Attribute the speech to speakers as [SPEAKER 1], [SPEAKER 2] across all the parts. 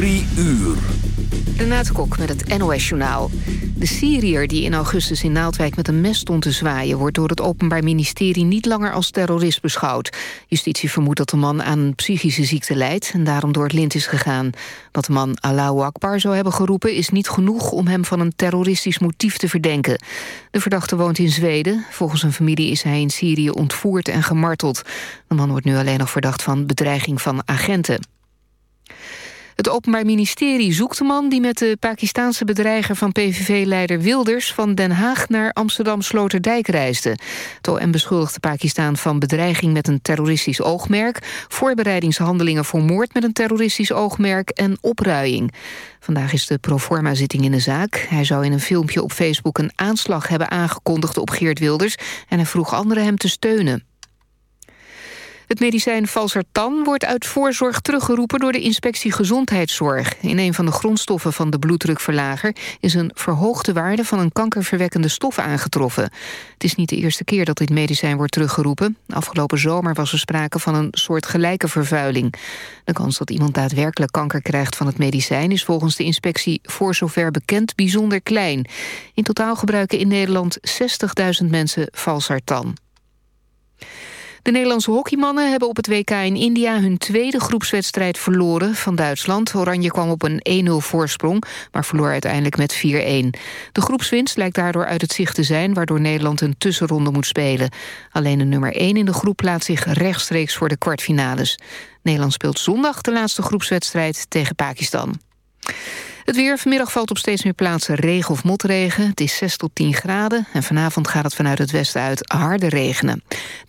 [SPEAKER 1] Drie uur.
[SPEAKER 2] Renate Kok met het NOS Journaal. De Syriër die in augustus in Naaldwijk met een mes stond te zwaaien... wordt door het Openbaar Ministerie niet langer als terrorist beschouwd. Justitie vermoedt dat de man aan een psychische ziekte lijdt... en daarom door het lint is gegaan. Dat de man Allahu Akbar zou hebben geroepen... is niet genoeg om hem van een terroristisch motief te verdenken. De verdachte woont in Zweden. Volgens een familie is hij in Syrië ontvoerd en gemarteld. De man wordt nu alleen nog verdacht van bedreiging van agenten. Het Openbaar Ministerie zoekt de man die met de Pakistaanse bedreiger van PVV-leider Wilders van Den Haag naar Amsterdam-Sloterdijk reisde. Het OM beschuldigt Pakistan van bedreiging met een terroristisch oogmerk, voorbereidingshandelingen voor moord met een terroristisch oogmerk en opruiing. Vandaag is de proforma-zitting in de zaak. Hij zou in een filmpje op Facebook een aanslag hebben aangekondigd op Geert Wilders en hij vroeg anderen hem te steunen. Het medicijn Valsartan wordt uit voorzorg teruggeroepen... door de inspectie Gezondheidszorg. In een van de grondstoffen van de bloeddrukverlager... is een verhoogde waarde van een kankerverwekkende stof aangetroffen. Het is niet de eerste keer dat dit medicijn wordt teruggeroepen. Afgelopen zomer was er sprake van een soort gelijke vervuiling. De kans dat iemand daadwerkelijk kanker krijgt van het medicijn... is volgens de inspectie voor zover bekend bijzonder klein. In totaal gebruiken in Nederland 60.000 mensen Valsartan. De Nederlandse hockeymannen hebben op het WK in India... hun tweede groepswedstrijd verloren van Duitsland. Oranje kwam op een 1-0 voorsprong, maar verloor uiteindelijk met 4-1. De groepswinst lijkt daardoor uit het zicht te zijn... waardoor Nederland een tussenronde moet spelen. Alleen de nummer 1 in de groep plaatst zich rechtstreeks voor de kwartfinales. Nederland speelt zondag de laatste groepswedstrijd tegen Pakistan. Het weer. Vanmiddag valt op steeds meer plaatsen regen of motregen. Het is 6 tot 10 graden. En vanavond gaat het vanuit het westen uit harde regenen.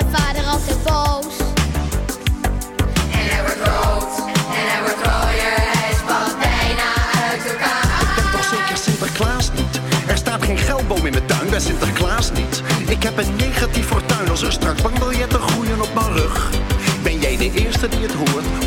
[SPEAKER 3] mijn vader altijd boos.
[SPEAKER 4] En hij wordt rood, en hij wordt rooier, hij valt bijna uit elkaar.
[SPEAKER 5] Ik ben toch zeker Sinterklaas niet? Er staat geen geldboom in mijn tuin bij Sinterklaas niet. Ik heb een negatief fortuin als er straks bankbiljetten groeien op mijn rug. Ben jij de eerste die het hoort?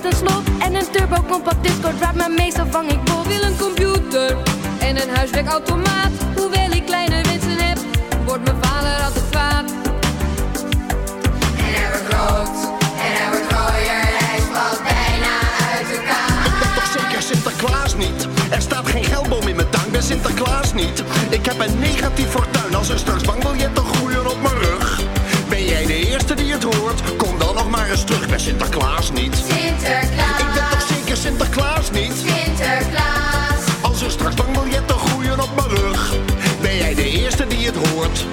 [SPEAKER 5] Met
[SPEAKER 6] een slot en een turbo compact discord drive. Maar meestal vang ik vol. Wil een computer en een huiswerkautomaat. Hoewel ik kleine wensen heb, wordt mijn vader altijd kwaad.
[SPEAKER 4] En hij wordt rood, en hij wordt rooier, hij valt bijna uit elkaar.
[SPEAKER 5] Ik ben toch zeker Sinterklaas niet? Er staat geen geldboom in mijn tuin, ben Sinterklaas niet. Ik heb een negatief fortuin als er straks bankbiljetten groeien op mijn rug. Eerste die het hoort? Kom dan nog maar eens terug, ben Sinterklaas niet.
[SPEAKER 4] Sinterklaas.
[SPEAKER 5] Ik ben toch zeker Sinterklaas niet?
[SPEAKER 4] Sinterklaas.
[SPEAKER 5] Als er straks bankbiljetten groeien op mijn rug. Ben jij de eerste die het hoort?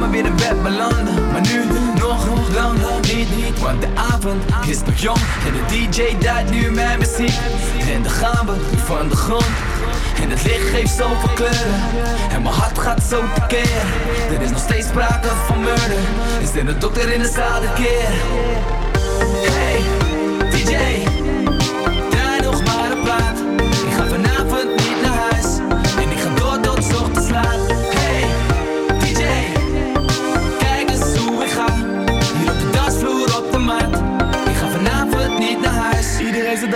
[SPEAKER 5] samen
[SPEAKER 7] weer in bed belanden. Maar nu nog, langer niet, niet. Want de avond is nog jong. En de DJ duidt nu mijn zien En dan gaan we van de grond. En het licht geeft zoveel kleuren. En mijn hart gaat zo tekeer Er is nog steeds sprake van murder. Is er een dokter in de zaal keer?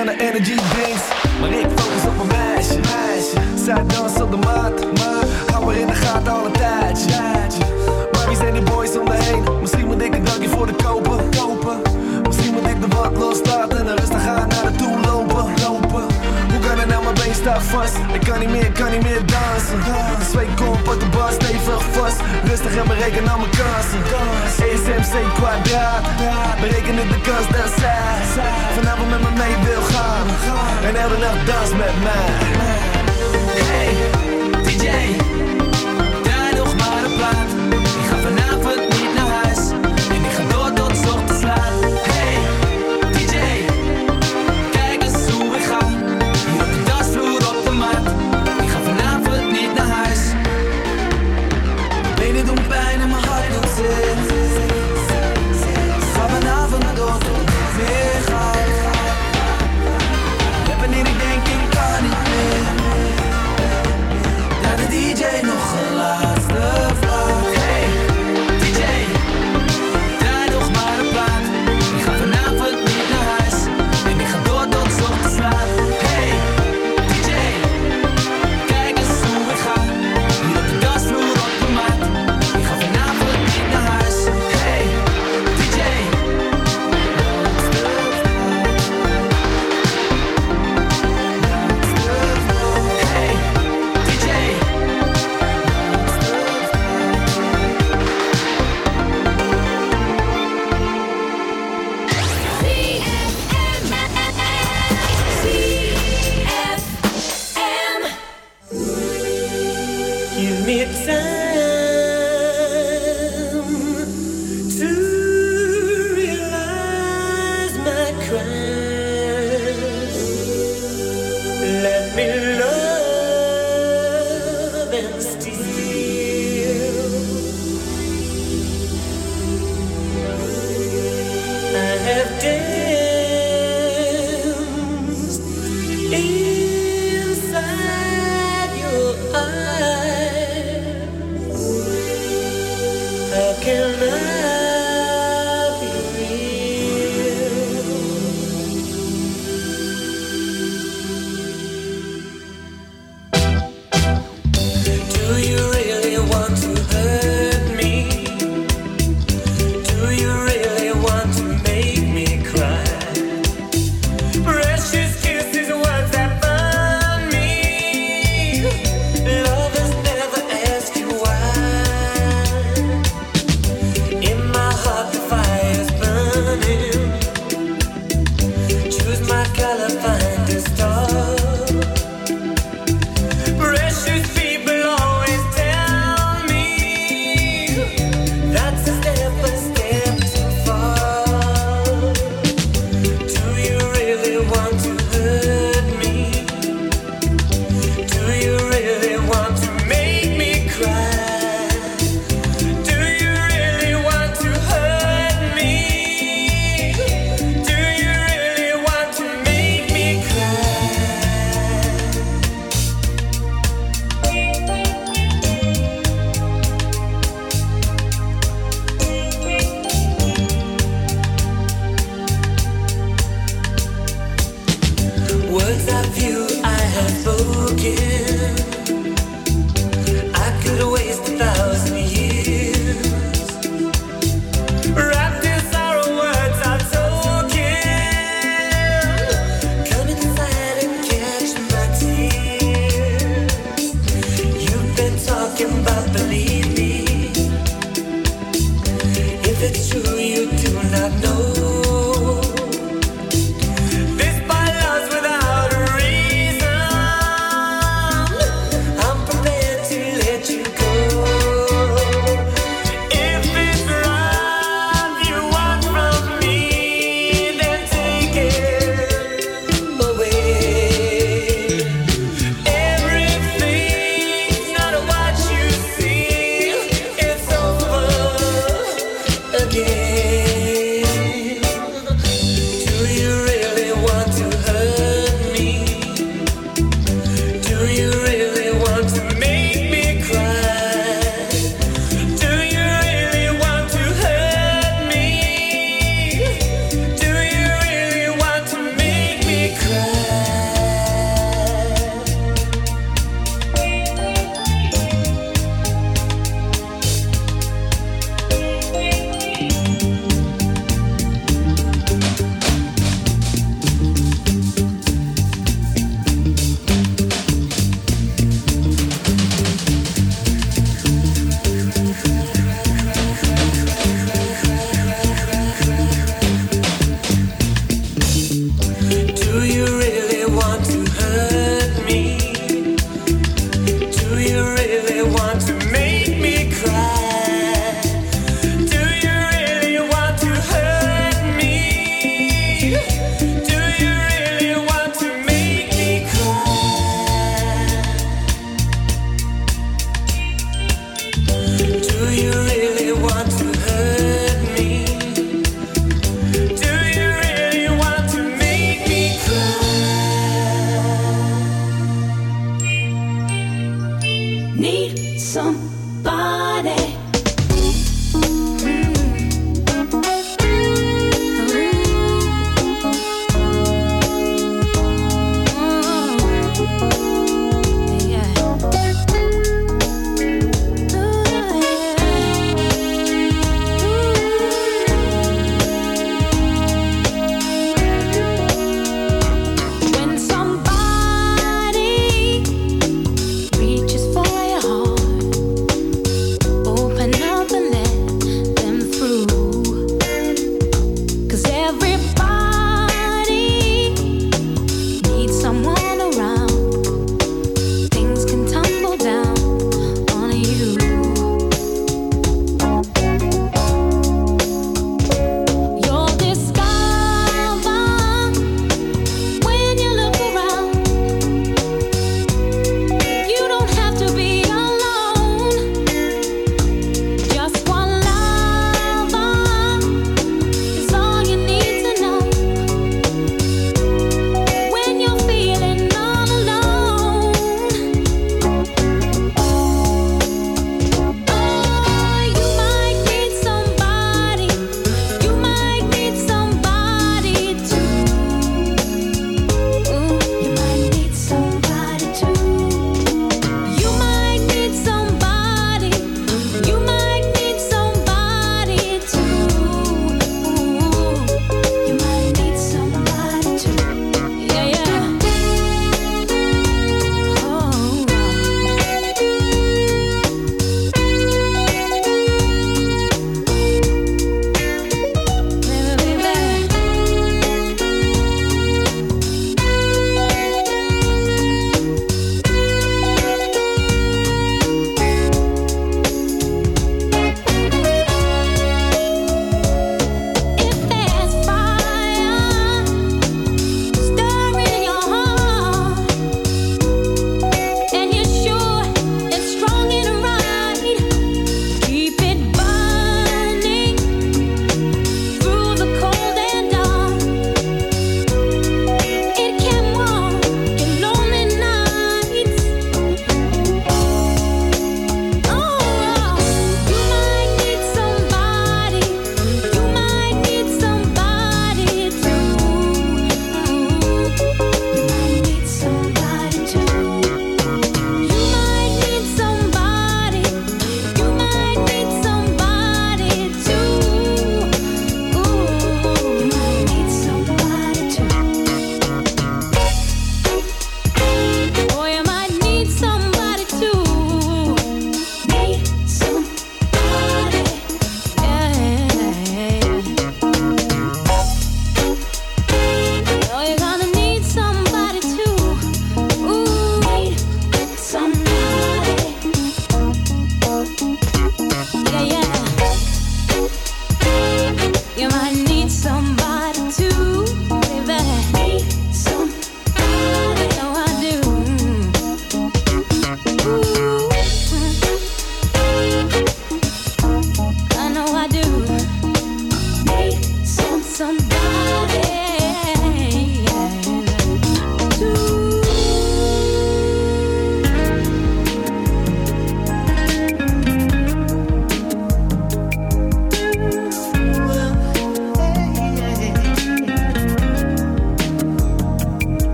[SPEAKER 8] aan de energy drinks Maar ik focus op een meisje, meisje. Zij dansen op de maat, maar hou maar in de gaten al een tijdje Maar wie zijn die boys om me heen? Misschien moet ik een dankje voor de kopen, kopen Misschien moet ik de wat losstaan. Ik kan niet meer, ik kan niet meer dansen. Twee kom op de bas, stevig vast. Rustig en bereken aan mijn kansen. ESMC kwadraat. Berekenen de kans dat zij Vanavond met me mee wil gaan. En elke nacht dans met mij.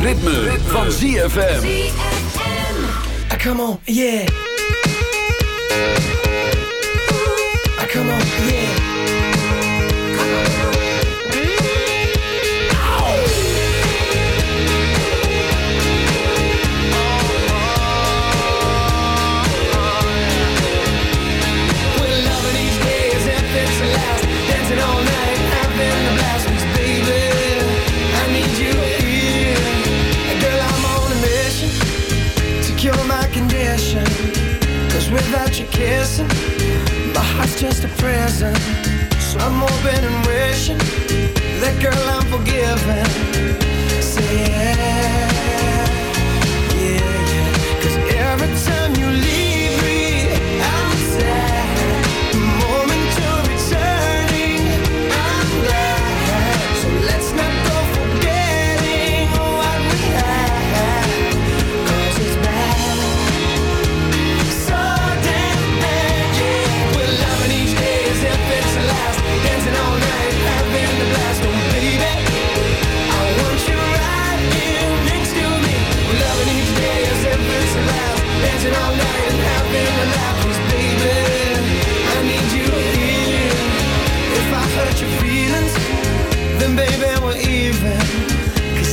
[SPEAKER 1] ritme, van ZFM.
[SPEAKER 9] ZFM. Come on, yeah. without your kissing. My heart's just a prison, so I'm hoping and wishing that girl I'm forgiven. Say yeah.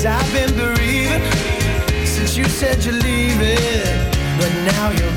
[SPEAKER 9] I've been bereaving since you said you're leaving, but now you're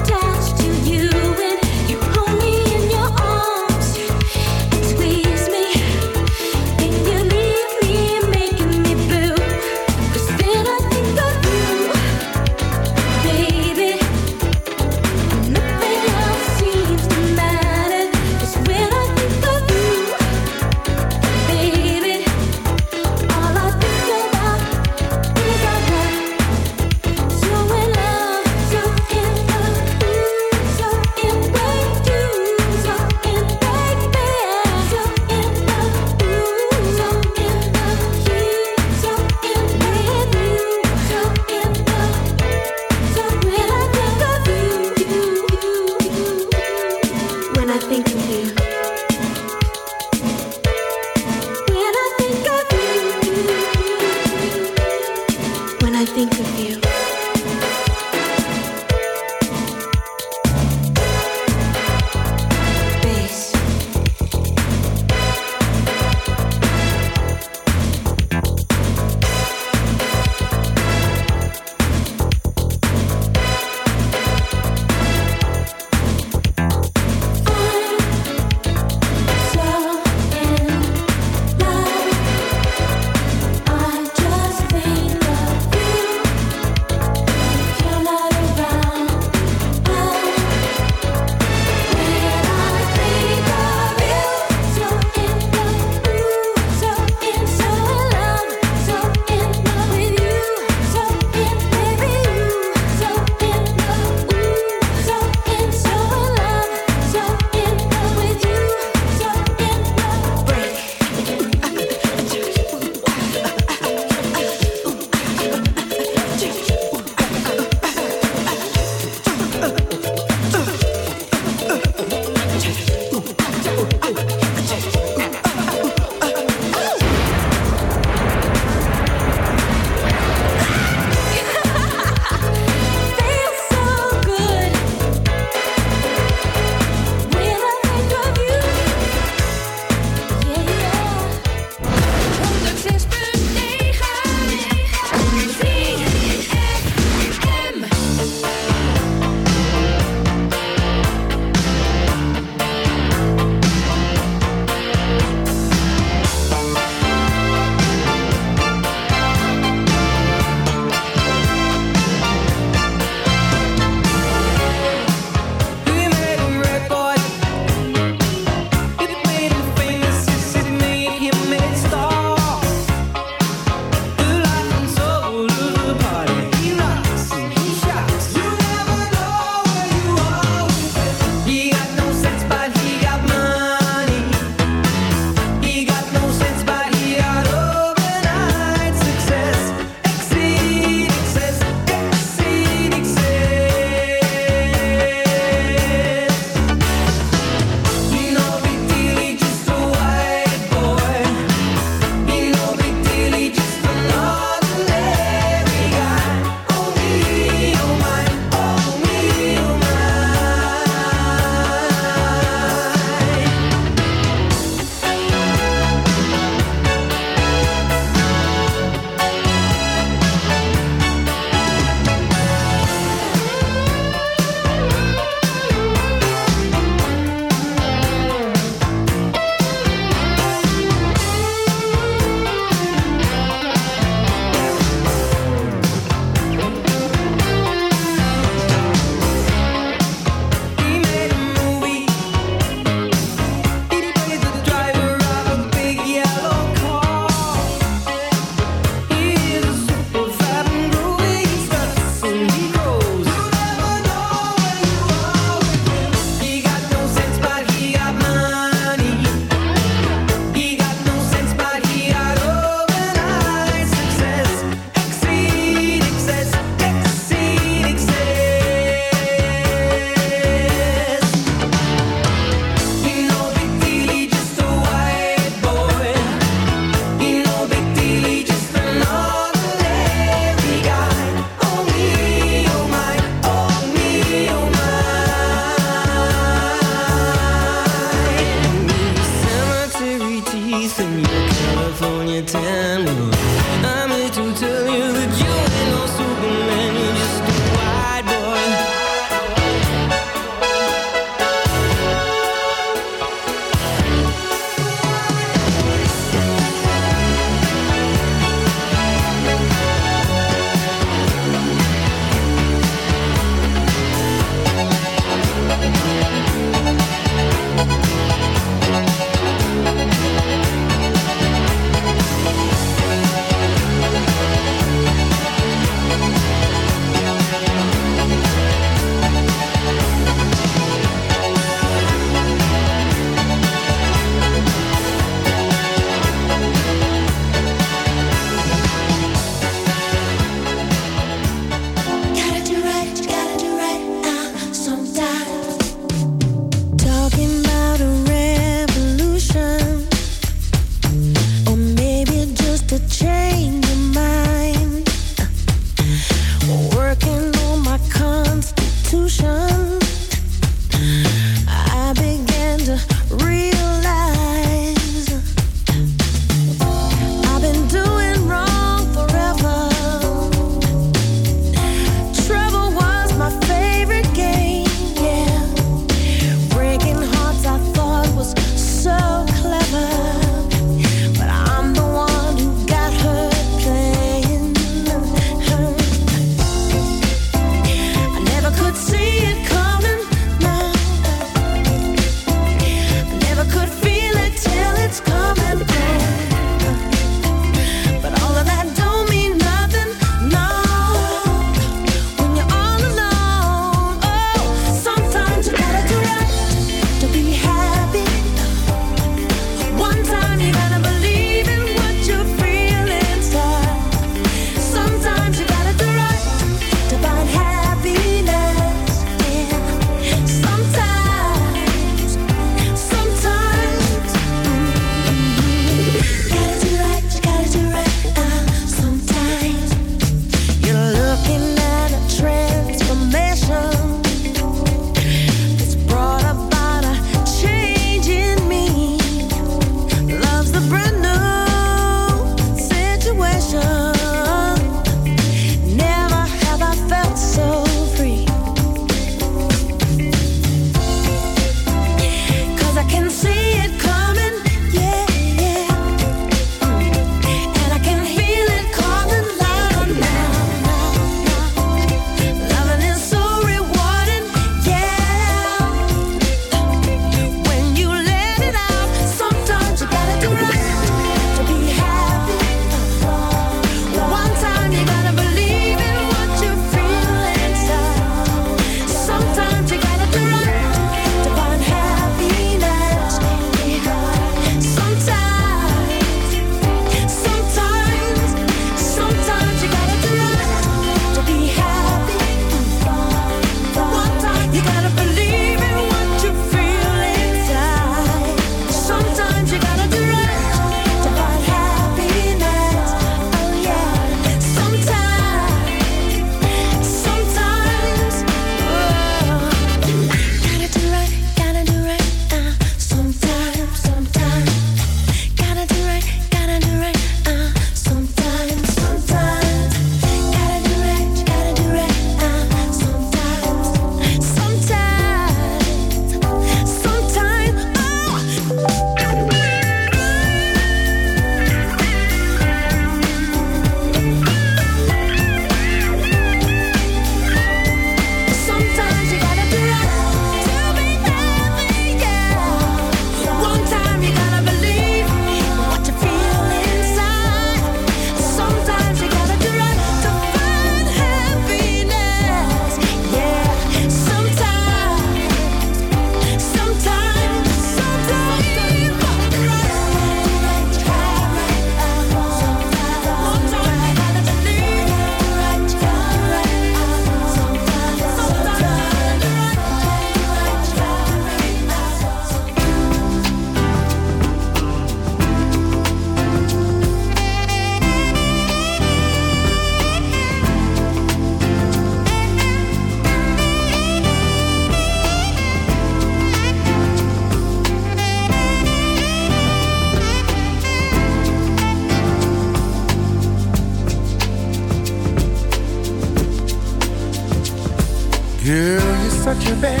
[SPEAKER 9] Girl, you're such a bad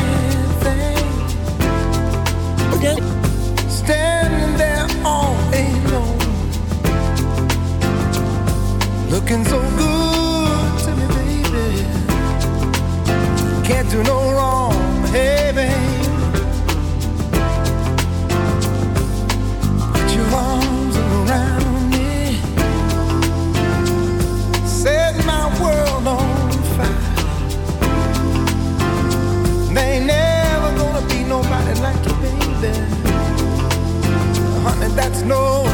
[SPEAKER 9] thing. Again, standing there all alone, looking so good to me, baby. Can't do no that's no